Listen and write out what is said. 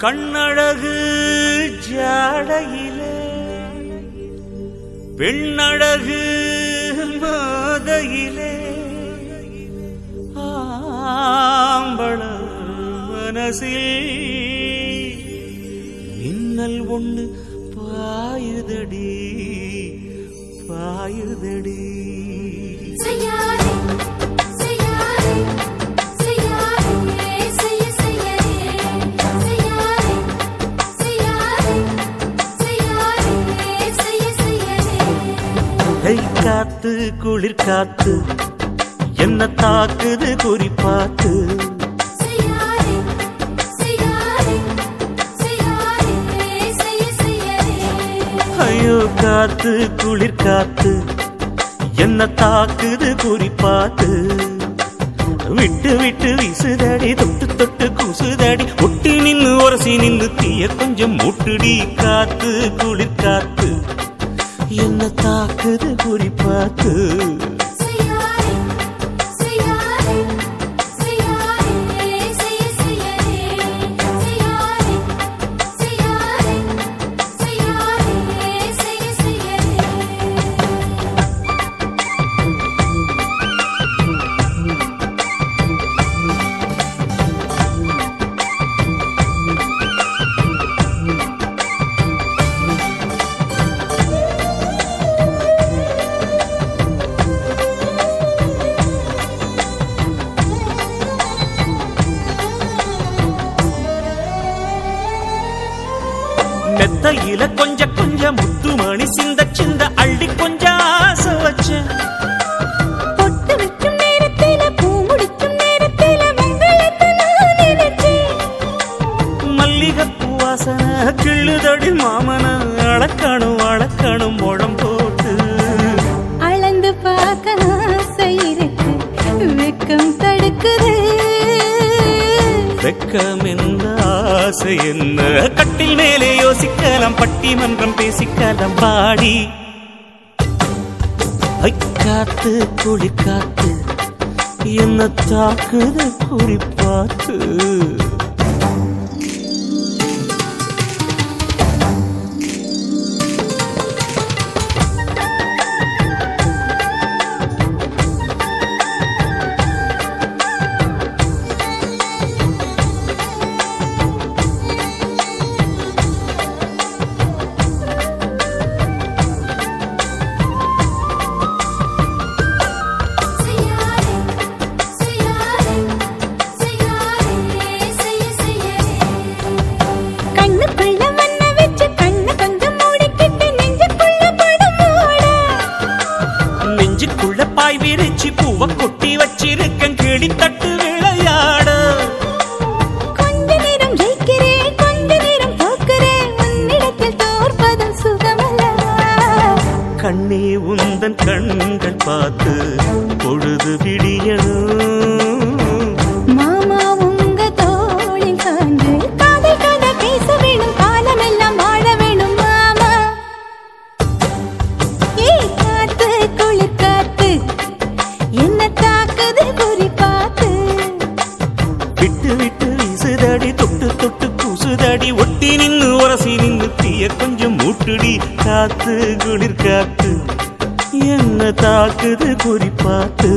கண்ணழகு ஜாடையிலே பெண்ணழகு மாதையிலே ஆம்பள மனசில் மின்னல் ஒண்ணு பாயுதடி பாயுதடி. காத்து குளிர் காத்து என்ன தாக்குது குறிப்பாத்து? ஐயோ காத்து குளிர் காத்து என்ன தாக்குது குறிப்பாத்து? விட்டு விட்டு வீசுதடி தொட்டு தொட்டு கூசுதடி ஒட்டி நின்னு உரசி நின்னு தீய கொஞ்சம் மூட்டுடி காத்து குளிர் காத்து. என்ன தாக்குது குறிப்பாத்து மெத்தையில கொஞ்ச கொஞ்ச முத்துமணி சிந்த சிந்த அள்ளி கொஞ்சம் ஆசை வச்சேன். கிள்ளுதடி மாமன அளக்கணும் அளக்கணும் முழம் போட்டு. அளந்து பார்க்க ஆசை இருக்கு வெக்கம் தடுக்குது. வெக்கம் என்ன ஆசை என்ன? கட்டில் மேலே யோசிக்கலாம் பட்டிமன்றம் பேசிக்கலாம் பாடி. காத்து குளிக்காத்து என்ன தாக்குது குறிப்பாத்து. பாய் விரிச்சு பூவ கொட்டி வச்சிருக்கேன். கிளி தட்டு விளையாட. கொஞ்ச நேரம் ஜெயிக்கிறேன் கொஞ்ச நேரம் தோக்கிறேன் உன்னிடத்தில் தோற்பதும் சுகமல்லவா? கண்ணே உந்தன் கண்கள் பார்த்து பொழுது கொஞ்சம் முட்டுடி காத்து குளிர் காத்து. என்ன தாக்குது குறிப்பாத்து